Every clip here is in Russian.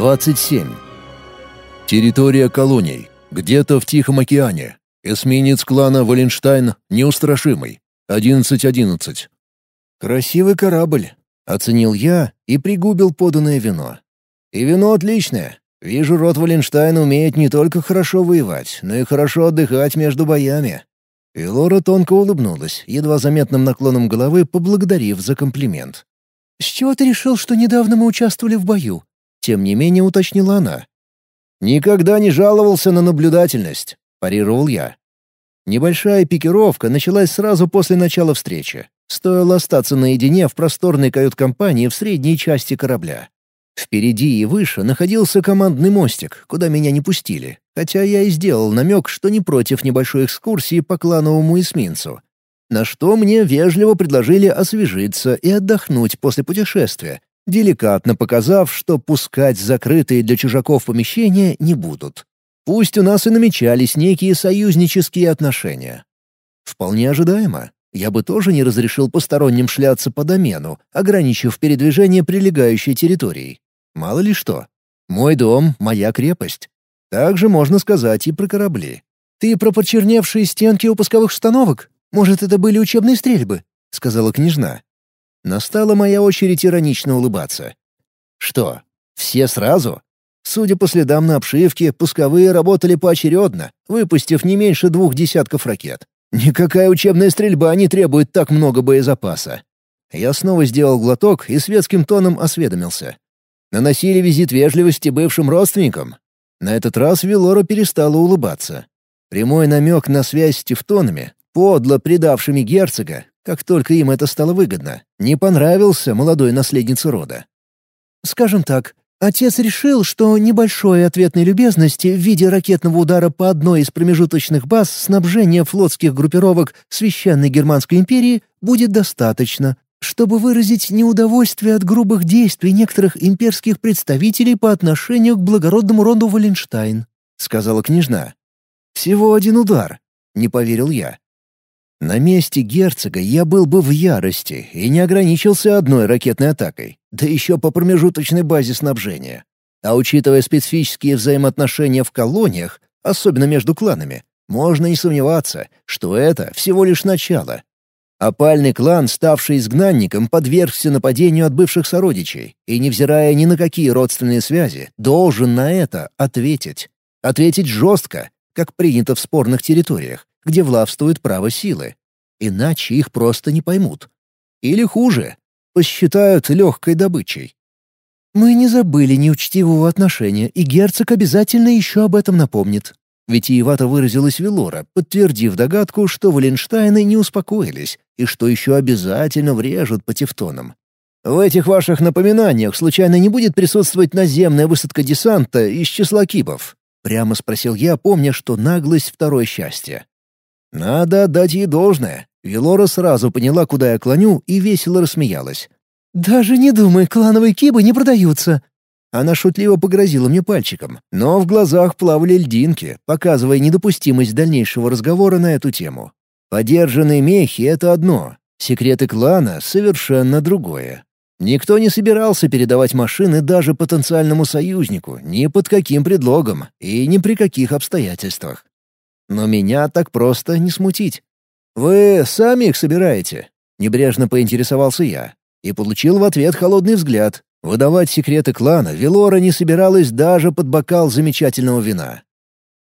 27. Территория колоний. Где-то в Тихом океане. Эсминец клана Валенштайн неустрашимый. 11.11. «Красивый корабль», — оценил я и пригубил поданное вино. «И вино отличное. Вижу, род Валенштайн умеет не только хорошо воевать, но и хорошо отдыхать между боями». И Лора тонко улыбнулась, едва заметным наклоном головы поблагодарив за комплимент. «С чего ты решил, что недавно мы участвовали в бою?» Тем не менее уточнила она. «Никогда не жаловался на наблюдательность», — парировал я. Небольшая пикировка началась сразу после начала встречи. Стоило остаться наедине в просторной кают-компании в средней части корабля. Впереди и выше находился командный мостик, куда меня не пустили, хотя я и сделал намек, что не против небольшой экскурсии по клановому эсминцу. На что мне вежливо предложили освежиться и отдохнуть после путешествия, деликатно показав, что пускать закрытые для чужаков помещения не будут. Пусть у нас и намечались некие союзнические отношения. Вполне ожидаемо. Я бы тоже не разрешил посторонним шляться по домену, ограничив передвижение прилегающей территорией. Мало ли что. Мой дом — моя крепость. Также можно сказать и про корабли. «Ты про почерневшие стенки у пусковых установок? Может, это были учебные стрельбы?» — сказала княжна. Настала моя очередь иронично улыбаться. Что, все сразу? Судя по следам на обшивке, пусковые работали поочередно, выпустив не меньше двух десятков ракет. Никакая учебная стрельба не требует так много боезапаса. Я снова сделал глоток и светским тоном осведомился. Наносили визит вежливости бывшим родственникам. На этот раз Велора перестала улыбаться. Прямой намек на связь с тевтонами, подло предавшими герцога, как только им это стало выгодно, не понравился молодой наследнице рода. «Скажем так, отец решил, что небольшой ответной любезности в виде ракетного удара по одной из промежуточных баз снабжения флотских группировок Священной Германской империи будет достаточно, чтобы выразить неудовольствие от грубых действий некоторых имперских представителей по отношению к благородному роду Валенштайн», — сказала княжна. «Всего один удар», — не поверил я. На месте герцога я был бы в ярости и не ограничился одной ракетной атакой, да еще по промежуточной базе снабжения. А учитывая специфические взаимоотношения в колониях, особенно между кланами, можно не сомневаться, что это всего лишь начало. Опальный клан, ставший изгнанником, подвергся нападению от бывших сородичей и, невзирая ни на какие родственные связи, должен на это ответить. Ответить жестко, как принято в спорных территориях, где властвует право силы. Иначе их просто не поймут. Или хуже, посчитают легкой добычей. «Мы не забыли неучтивого отношения, и герцог обязательно еще об этом напомнит», Витиевато выразилась Велора, подтвердив догадку, что Валенштайны не успокоились и что еще обязательно врежут по тефтонам. «В этих ваших напоминаниях случайно не будет присутствовать наземная высадка десанта из числа кибов?» — прямо спросил я, помня, что наглость — второе счастье. Надо отдать ей должное. Велора сразу поняла, куда я клоню, и весело рассмеялась. «Даже не думай, клановые кибы не продаются!» Она шутливо погрозила мне пальчиком, но в глазах плавали льдинки, показывая недопустимость дальнейшего разговора на эту тему. Подержанные мехи — это одно, секреты клана — совершенно другое. Никто не собирался передавать машины даже потенциальному союзнику, ни под каким предлогом и ни при каких обстоятельствах. Но меня так просто не смутить. «Вы сами их собираете?» — небрежно поинтересовался я. И получил в ответ холодный взгляд. Выдавать секреты клана Велора не собиралась даже под бокал замечательного вина.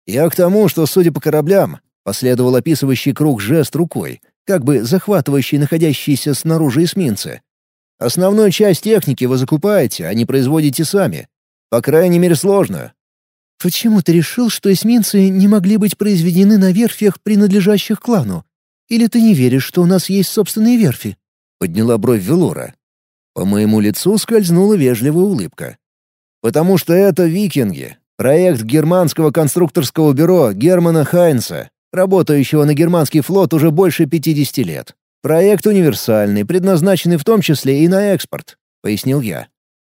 «Я к тому, что, судя по кораблям, последовал описывающий круг жест рукой, как бы захватывающий находящиеся снаружи эсминцы. Основную часть техники вы закупаете, а не производите сами. По крайней мере, сложно. «Почему ты решил, что эсминцы не могли быть произведены на верфях, принадлежащих клану? Или ты не веришь, что у нас есть собственные верфи?» — подняла бровь Велора. По моему лицу скользнула вежливая улыбка. «Потому что это викинги. Проект германского конструкторского бюро Германа Хайнса, работающего на германский флот уже больше 50 лет. Проект универсальный, предназначенный в том числе и на экспорт», — пояснил я.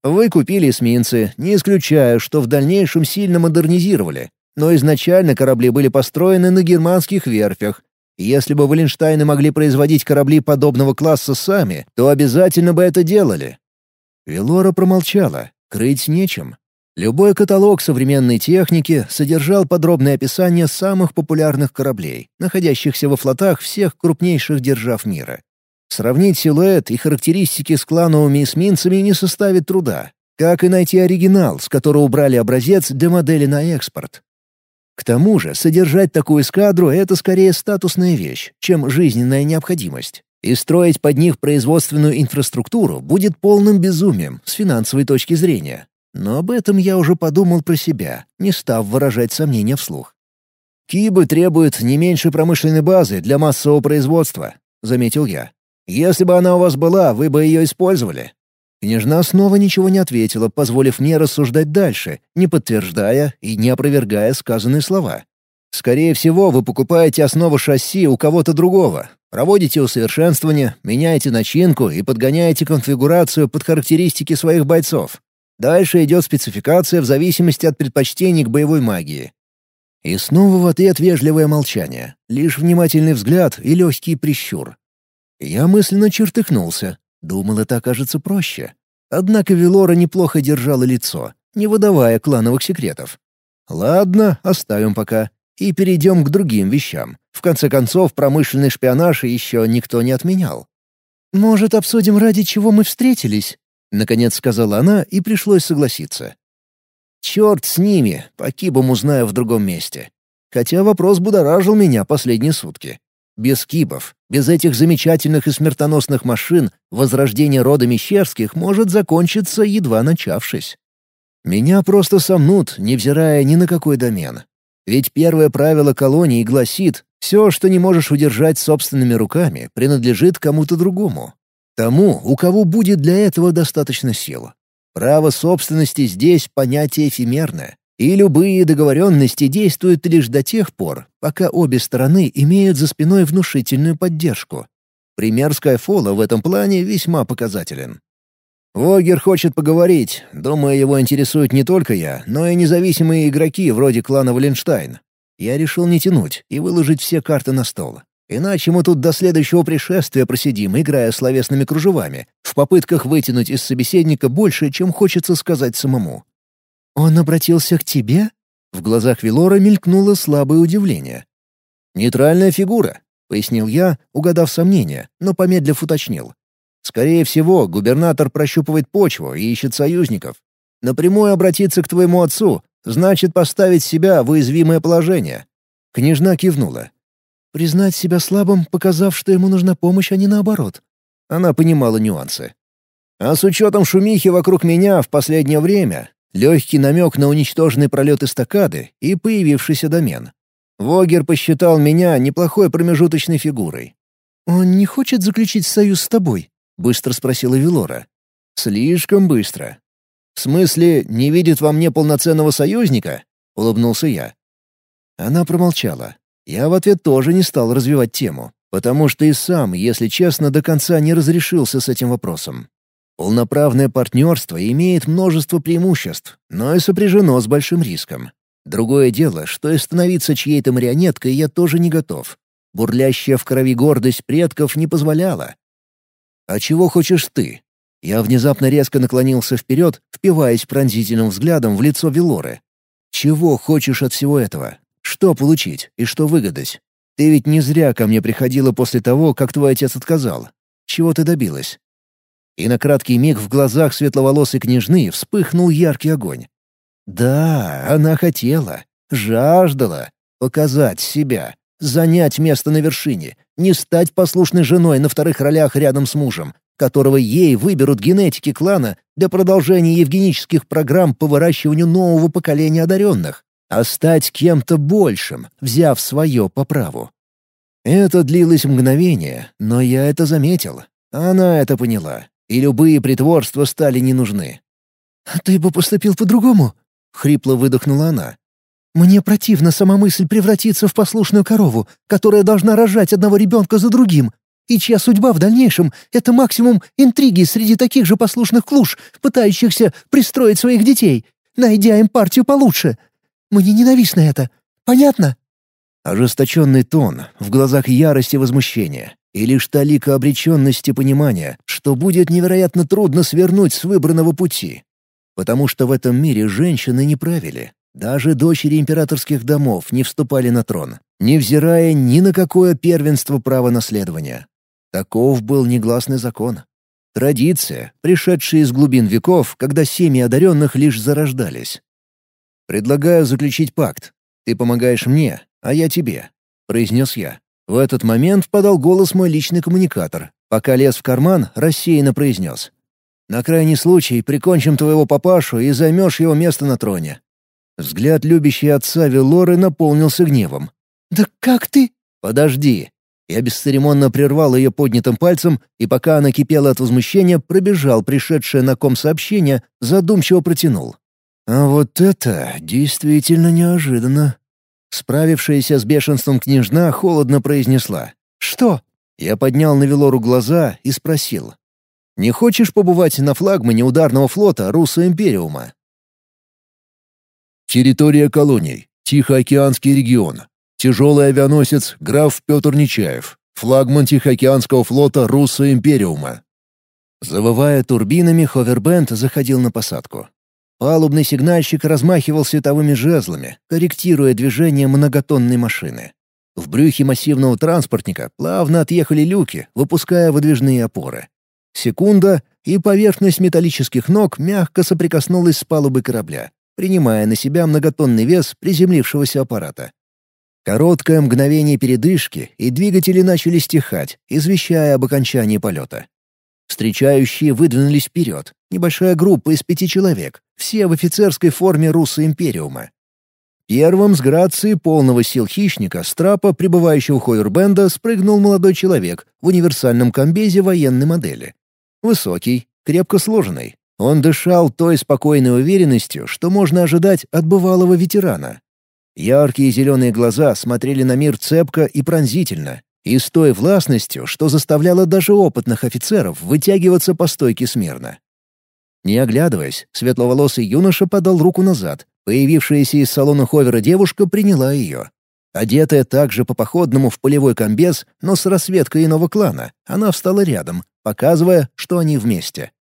Вы купили эсминцы, не исключая, что в дальнейшем сильно модернизировали. Но изначально корабли были построены на германских верфях. Если бы Валенштайны могли производить корабли подобного класса сами, то обязательно бы это делали. Велора промолчала, крыть нечем. Любой каталог современной техники содержал подробное описание самых популярных кораблей, находящихся во флотах всех крупнейших держав мира. Сравнить силуэт и характеристики с клановыми эсминцами не составит труда, как и найти оригинал, с которого убрали образец для модели на экспорт. К тому же, содержать такую эскадру — это скорее статусная вещь, чем жизненная необходимость. И строить под них производственную инфраструктуру будет полным безумием с финансовой точки зрения. Но об этом я уже подумал про себя, не став выражать сомнения вслух. «Кибы требуют не меньше промышленной базы для массового производства», — заметил я. «Если бы она у вас была, вы бы ее использовали». Княжна снова ничего не ответила, позволив мне рассуждать дальше, не подтверждая и не опровергая сказанные слова. «Скорее всего, вы покупаете основу шасси у кого-то другого, проводите усовершенствование, меняете начинку и подгоняете конфигурацию под характеристики своих бойцов. Дальше идет спецификация в зависимости от предпочтений к боевой магии. И снова в ответ вежливое молчание, лишь внимательный взгляд и легкий прищур. Я мысленно чертыхнулся, думал, это окажется проще. Однако Велора неплохо держала лицо, не выдавая клановых секретов. Ладно, оставим пока. И перейдем к другим вещам. В конце концов, промышленный шпионаж еще никто не отменял. «Может, обсудим, ради чего мы встретились?» Наконец сказала она, и пришлось согласиться. Черт с ними, по кибам узнаю в другом месте. Хотя вопрос будоражил меня последние сутки. Без кибов, без этих замечательных и смертоносных машин, возрождение рода Мещерских может закончиться, едва начавшись. Меня просто сомнут, невзирая ни на какой домен. Ведь первое правило колонии гласит, все, что не можешь удержать собственными руками, принадлежит кому-то другому. Тому, у кого будет для этого достаточно сил. Право собственности здесь понятие эфемерное, и любые договоренности действуют лишь до тех пор, пока обе стороны имеют за спиной внушительную поддержку. Пример Скайфола в этом плане весьма показателен. Вогер хочет поговорить, думаю, его интересует не только я, но и независимые игроки вроде клана Валенштайн. Я решил не тянуть и выложить все карты на стол. Иначе мы тут до следующего пришествия просидим, играя словесными кружевами, в попытках вытянуть из собеседника больше, чем хочется сказать самому. «Он обратился к тебе?» В глазах Вилора мелькнуло слабое удивление. «Нейтральная фигура», — пояснил я, угадав сомнения, но помедлив уточнил. «Скорее всего, губернатор прощупывает почву и ищет союзников. Напрямую обратиться к твоему отцу значит поставить себя в уязвимое положение». Княжна кивнула. Признать себя слабым, показав, что ему нужна помощь, а не наоборот. Она понимала нюансы. А с учетом шумихи вокруг меня в последнее время, легкий намек на уничтоженный пролет эстакады и появившийся домен. Вогер посчитал меня неплохой промежуточной фигурой. «Он не хочет заключить союз с тобой?» — быстро спросила Вилора. «Слишком быстро». «В смысле, не видит во мне полноценного союзника?» — улыбнулся я. Она промолчала. Я в ответ тоже не стал развивать тему, потому что и сам, если честно, до конца не разрешился с этим вопросом. Полноправное партнерство имеет множество преимуществ, но и сопряжено с большим риском. Другое дело, что и становиться чьей-то марионеткой я тоже не готов. Бурлящая в крови гордость предков не позволяла. «А чего хочешь ты?» Я внезапно резко наклонился вперед, впиваясь пронзительным взглядом в лицо Велоры. «Чего хочешь от всего этого? Что получить и что выгадать? Ты ведь не зря ко мне приходила после того, как твой отец отказал. Чего ты добилась?» И на краткий миг в глазах светловолосой княжны вспыхнул яркий огонь. Да, она хотела, жаждала показать себя, занять место на вершине, не стать послушной женой на вторых ролях рядом с мужем, которого ей выберут генетики клана для продолжения евгенических программ по выращиванию нового поколения одаренных а стать кем-то большим, взяв свое по праву. Это длилось мгновение, но я это заметил. Она это поняла, и любые притворства стали не нужны. «А «Ты бы поступил по-другому?» — хрипло выдохнула она. «Мне противна сама мысль превратиться в послушную корову, которая должна рожать одного ребенка за другим, и чья судьба в дальнейшем — это максимум интриги среди таких же послушных клуш, пытающихся пристроить своих детей, найдя им партию получше. Мне ненавистно это. Понятно?» Ожесточенный тон, в глазах ярость и возмущение, и лишь талика обреченности понимания, что будет невероятно трудно свернуть с выбранного пути. потому что в этом мире женщины не правили. Даже дочери императорских домов не вступали на трон, невзирая ни на какое первенство права наследования. Таков был негласный закон. Традиция, пришедшая из глубин веков, когда семьи одаренных лишь зарождались. «Предлагаю заключить пакт. Ты помогаешь мне, а я тебе», — произнес я. В этот момент подал голос мой личный коммуникатор. Пока лез в карман, рассеянно произнес. «На крайний случай прикончим твоего папашу и займешь его место на троне». Взгляд любящей отца Велоры наполнился гневом. «Да как ты...» «Подожди». Я бесцеремонно прервал ее поднятым пальцем, и пока она кипела от возмущения, пробежал пришедшее на ком сообщение, задумчиво протянул. «А вот это действительно неожиданно». Справившаяся с бешенством княжна холодно произнесла. «Что?» Я поднял на Велору глаза и спросил. «Не хочешь побывать на флагмане ударного флота Руссо Империума?» Территория колоний. Тихоокеанский регион. Тяжелый авианосец граф Петр Нечаев. Флагман Тихоокеанского флота Руссо Империума. Завывая турбинами, ховербенд заходил на посадку. Палубный сигнальщик размахивал световыми жезлами, корректируя движение многотонной машины. В брюхе массивного транспортника плавно отъехали люки, выпуская выдвижные опоры. Секунда, и поверхность металлических ног мягко соприкоснулась с палубой корабля, принимая на себя многотонный вес приземлившегося аппарата. Короткое мгновение передышки, и двигатели начали стихать, извещая об окончании полета. Встречающие выдвинулись вперед. Небольшая группа из пяти человек, все в офицерской форме Руссо Империума. Первым с грацией полного сил хищника с трапа прибывающего Хойербенда спрыгнул молодой человек в универсальном комбезе военной модели. Высокий, крепко сложенный. Он дышал той спокойной уверенностью, что можно ожидать от бывалого ветерана. Яркие зеленые глаза смотрели на мир цепко и пронзительно, и с той властностью, что заставляло даже опытных офицеров вытягиваться по стойке смирно. Не оглядываясь, светловолосый юноша подал руку назад. Появившаяся из салона ховера девушка приняла ее. Одетая также по походному в полевой комбез, но с расцветкой иного клана, она встала рядом, показывая, что они вместе.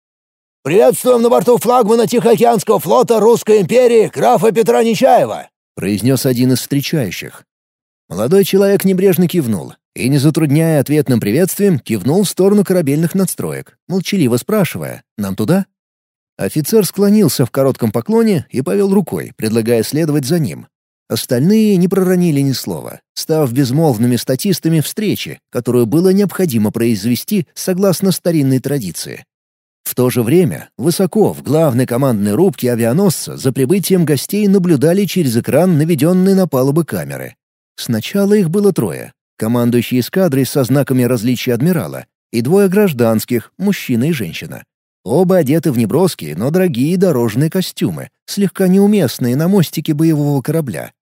«Приветствуем на борту флагмана Тихоокеанского флота Русской империи графа Петра Нечаева!» — произнес один из встречающих. Молодой человек небрежно кивнул и, не затрудняя ответным приветствием, кивнул в сторону корабельных надстроек, молчаливо спрашивая «Нам туда?». Офицер склонился в коротком поклоне и повел рукой, предлагая следовать за ним. Остальные не проронили ни слова, став безмолвными статистами встречи, которую было необходимо произвести согласно старинной традиции. В то же время, высоко в главной командной рубке авианосца за прибытием гостей наблюдали через экран наведенные на палубы камеры. Сначала их было трое. Командующий эскадрой со знаками различия адмирала и двое гражданских, мужчина и женщина. Оба одеты в неброские, но дорогие дорожные костюмы, слегка неуместные на мостике боевого корабля.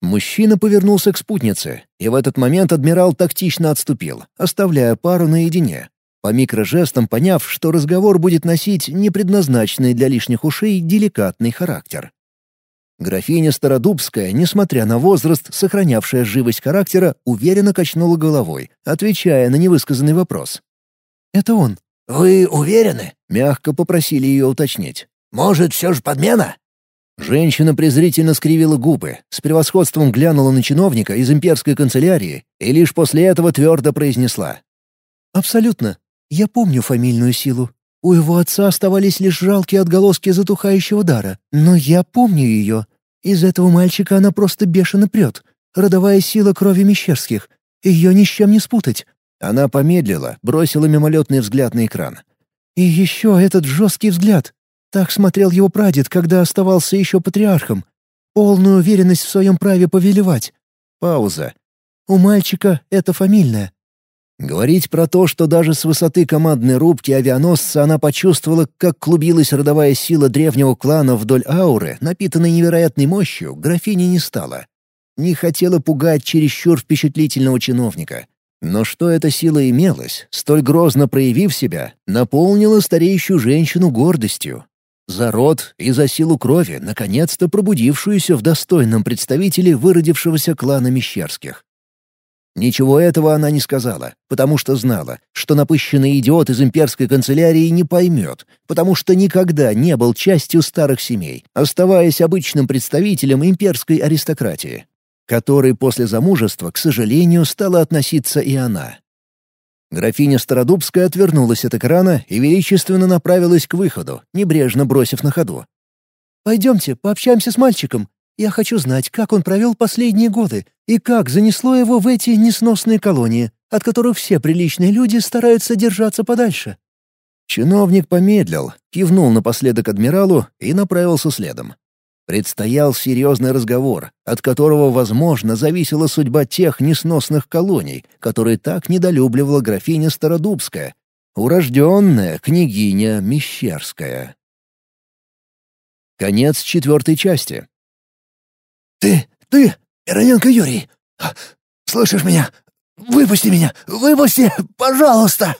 Мужчина повернулся к спутнице, и в этот момент адмирал тактично отступил, оставляя пару наедине. По микрожестам поняв, что разговор будет носить непредназначенный для лишних ушей деликатный характер. Графиня Стародубская, несмотря на возраст, сохранявшая живость характера, уверенно качнула головой, отвечая на невысказанный вопрос. «Это он», «Вы уверены?» — мягко попросили ее уточнить. «Может, все же подмена?» Женщина презрительно скривила губы, с превосходством глянула на чиновника из имперской канцелярии и лишь после этого твердо произнесла. «Абсолютно. Я помню фамильную силу. У его отца оставались лишь жалкие отголоски затухающего дара, но я помню ее. Из этого мальчика она просто бешено прет. Родовая сила крови Мещерских. Ее ни с чем не спутать. Она помедлила, бросила мимолетный взгляд на экран. «И еще этот жесткий взгляд. Так смотрел его прадед, когда оставался еще патриархом. Полную уверенность в своем праве повелевать». Пауза. «У мальчика это фамильное». Говорить про то, что даже с высоты командной рубки авианосца она почувствовала, как клубилась родовая сила древнего клана вдоль ауры, напитанной невероятной мощью, графиня не стала. Не хотела пугать чересчур впечатлительного чиновника. Но что эта сила имелась, столь грозно проявив себя, наполнила стареющую женщину гордостью. За род и за силу крови, наконец-то пробудившуюся в достойном представителе выродившегося клана Мещерских. Ничего этого она не сказала, потому что знала, что напыщенный идиот из имперской канцелярии не поймет, потому что никогда не был частью старых семей, оставаясь обычным представителем имперской аристократии, которой после замужества, к сожалению, стала относиться и она. Графиня Стародубская отвернулась от экрана и величественно направилась к выходу, небрежно бросив на ходу. «Пойдемте, пообщаемся с мальчиком. Я хочу знать, как он провел последние годы и как занесло его в эти несносные колонии, от которых все приличные люди стараются держаться подальше». Чиновник помедлил, кивнул напоследок адмиралу и направился следом. Предстоял серьезный разговор, от которого, возможно, зависела судьба тех несносных колоний, которые так недолюбливала графиня Стародубская, урожденная княгиня Мещерская. Конец четвертой части. «Ты, ты, Ироненко Юрий, слышишь меня? Выпусти меня! Выпусти, пожалуйста!»